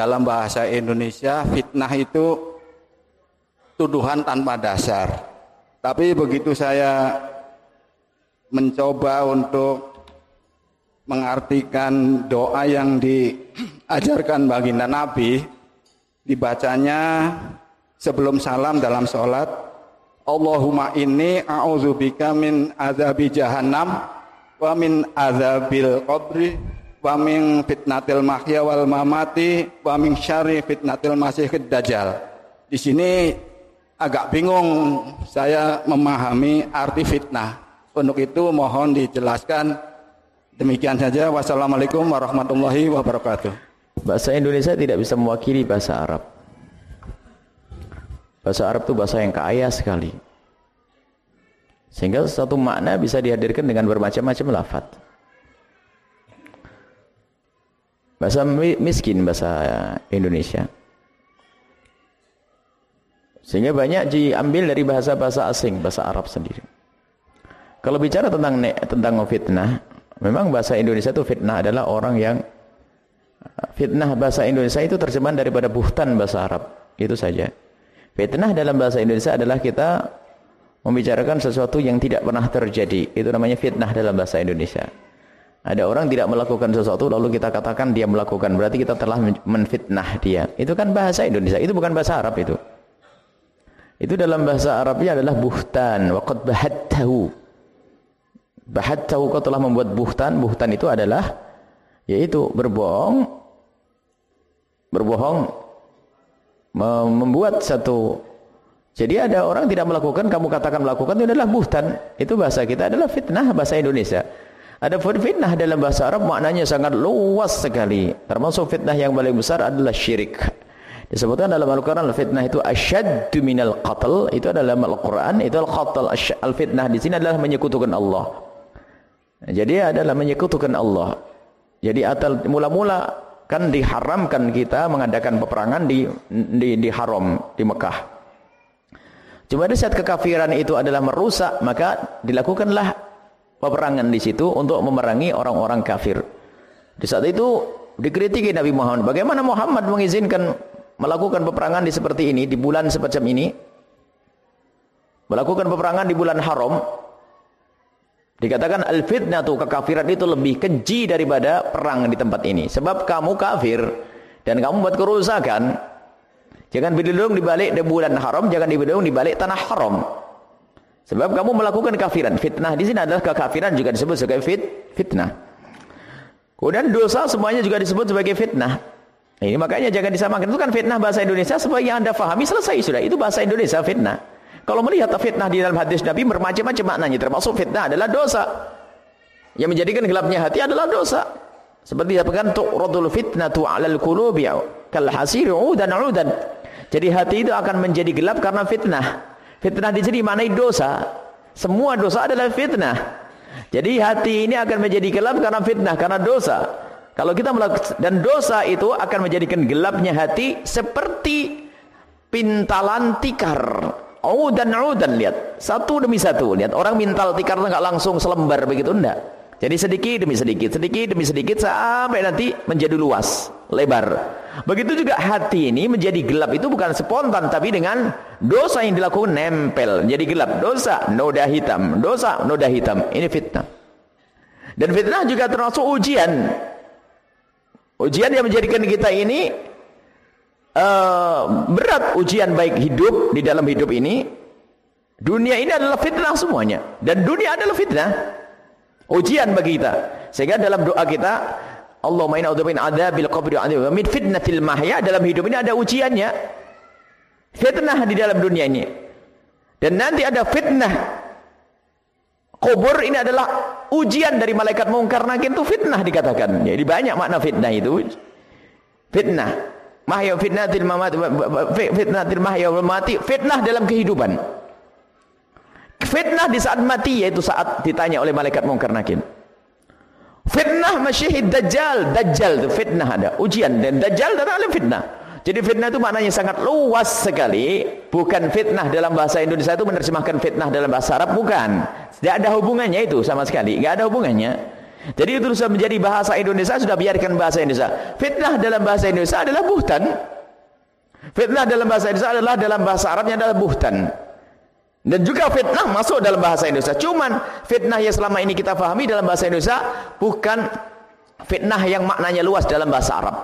dalam bahasa Indonesia fitnah itu tuduhan tanpa dasar. Tapi begitu saya mencoba untuk mengartikan doa yang diajarkan baginda Nabi dibacanya sebelum salam dalam sholat Allahumma inni a'udzubika min azabi jahannam wa min azabil qabri wa min fitnatil mahya wal mamati wa min syarri fitnatil masihid dajjal di sini agak bingung saya memahami arti fitnah untuk itu mohon dijelaskan Demikian saja. Wassalamualaikum warahmatullahi wabarakatuh. Bahasa Indonesia tidak bisa mewakili bahasa Arab. Bahasa Arab itu bahasa yang kaya sekali. Sehingga satu makna bisa dihadirkan dengan bermacam-macam lafaz. Bahasa miskin bahasa Indonesia. Sehingga banyak diambil dari bahasa-bahasa asing, bahasa Arab sendiri. Kalau bicara tentang tentang fitnah, Memang bahasa Indonesia itu fitnah adalah orang yang fitnah bahasa Indonesia itu terjemahan daripada buhtan bahasa Arab. Itu saja. Fitnah dalam bahasa Indonesia adalah kita membicarakan sesuatu yang tidak pernah terjadi. Itu namanya fitnah dalam bahasa Indonesia. Ada orang tidak melakukan sesuatu lalu kita katakan dia melakukan. Berarti kita telah menfitnah dia. Itu kan bahasa Indonesia. Itu bukan bahasa Arab itu. Itu dalam bahasa Arabnya adalah buhtan. Waqad bahattahu. Bahat tahu kau telah membuat buhtan. Buhtan itu adalah yaitu berbohong berbohong membuat satu jadi ada orang tidak melakukan kamu katakan melakukan itu adalah buhtan itu bahasa kita adalah fitnah bahasa Indonesia ada fitnah dalam bahasa Arab maknanya sangat luas sekali termasuk fitnah yang paling besar adalah syirik disebutkan dalam Al-Quran fitnah itu asyaddu minal qatl itu adalah Al-Quran itu al-qatl al-fitnah di sini adalah menyekutukan Allah jadi adalah menyekutukan Allah. Jadi atal mula-mula kan diharamkan kita mengadakan peperangan di di, di haram di Mekah. Cuma di saat kekafiran itu adalah merusak, maka dilakukanlah peperangan di situ untuk memerangi orang-orang kafir. Di saat itu dikritiki Nabi Muhammad. Bagaimana Muhammad mengizinkan melakukan peperangan di seperti ini di bulan semacam ini? Melakukan peperangan di bulan haram Dikatakan al-fitnah tuh kekafiran itu lebih keji daripada perang di tempat ini. Sebab kamu kafir dan kamu buat kerusakan. Jangan berlindung di balik bulan haram, jangan berlindung di balik tanah haram. Sebab kamu melakukan kafiran. Fitnah di sini adalah kekafiran juga disebut sebagai fit, fitnah. Kemudian dosa semuanya juga disebut sebagai fitnah. Ini makanya jangan disamakan. Itu kan fitnah bahasa Indonesia sebagai yang Anda fahami selesai sudah. Itu bahasa Indonesia fitnah. Kalau melihat fitnah di dalam hadis Nabi bermacam-macam maknanya termasuk fitnah adalah dosa. Yang menjadikan gelapnya hati adalah dosa. Seperti dikatakan tu'radul fitnatu 'alal qulubi kal hasiri 'udan 'udan. Jadi hati itu akan menjadi gelap karena fitnah. Fitnah di sini maknai dosa. Semua dosa adalah fitnah. Jadi hati ini akan menjadi gelap karena fitnah, karena dosa. Kalau kita melakukan dan dosa itu akan menjadikan gelapnya hati seperti pintalan tikar dan udan lihat satu demi satu lihat orang mintal tikar nggak langsung selembar begitu enggak jadi sedikit demi sedikit sedikit demi sedikit sampai nanti menjadi luas lebar. Begitu juga hati ini menjadi gelap. Itu bukan spontan tapi dengan dosa yang dilakukan nempel. Jadi gelap. Dosa noda hitam. Dosa noda hitam. Ini fitnah. Dan fitnah juga termasuk ujian. Ujian yang menjadikan kita ini uh, berat ujian baik hidup di dalam hidup ini. Dunia ini adalah fitnah semuanya. Dan dunia adalah fitnah. Ujian bagi kita. Sehingga dalam doa kita Allahumma inna a'udzubika min adzabil qabri wa min fitnatil mahya dalam hidup ini ada ujiannya. Fitnah di dalam dunia ini. Dan nanti ada fitnah kubur ini adalah ujian dari malaikat mungkar nakir itu fitnah dikatakan. Jadi banyak makna fitnah itu. Fitnah. Mahya fitnatil mamati fitnatil mahya wal mati fitnah dalam kehidupan. Fitnah di saat mati yaitu saat ditanya oleh malaikat mungkar nakir. Fitnah masyihid dajjal, dajjal itu fitnah ada, ujian dan dajjal adalah fitnah. Jadi fitnah itu maknanya sangat luas sekali. Bukan fitnah dalam bahasa Indonesia itu menerjemahkan fitnah dalam bahasa Arab bukan. Tidak ada hubungannya itu sama sekali, tidak ada hubungannya. Jadi itu sudah menjadi bahasa Indonesia sudah biarkan bahasa Indonesia. Fitnah dalam bahasa Indonesia adalah buhtan. Fitnah dalam bahasa Indonesia adalah dalam bahasa Arabnya adalah buhtan. Dan juga fitnah masuk dalam bahasa Indonesia. Cuman fitnah yang selama ini kita fahami dalam bahasa Indonesia bukan fitnah yang maknanya luas dalam bahasa Arab.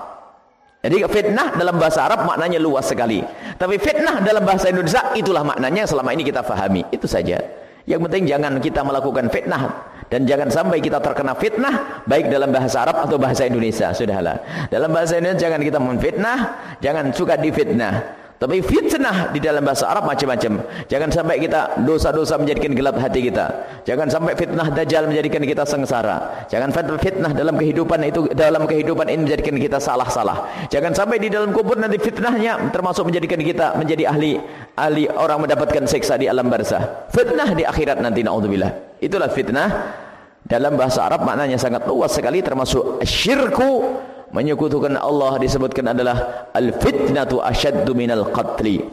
Jadi fitnah dalam bahasa Arab maknanya luas sekali. Tapi fitnah dalam bahasa Indonesia itulah maknanya yang selama ini kita fahami. Itu saja. Yang penting jangan kita melakukan fitnah dan jangan sampai kita terkena fitnah baik dalam bahasa Arab atau bahasa Indonesia. Sudahlah. Dalam bahasa Indonesia jangan kita menfitnah, jangan suka difitnah. Tapi fitnah di dalam bahasa Arab macam-macam. Jangan sampai kita dosa-dosa menjadikan gelap hati kita. Jangan sampai fitnah dajjal menjadikan kita sengsara. Jangan fitnah dalam kehidupan itu dalam kehidupan ini menjadikan kita salah-salah. Jangan sampai di dalam kubur nanti fitnahnya termasuk menjadikan kita menjadi ahli ahli orang mendapatkan seksa di alam barzah. Fitnah di akhirat nanti naudzubillah. Itulah fitnah dalam bahasa Arab maknanya sangat luas sekali termasuk syirku menyekutukan Allah disebutkan adalah al-fitnatu asyaddu minal qatli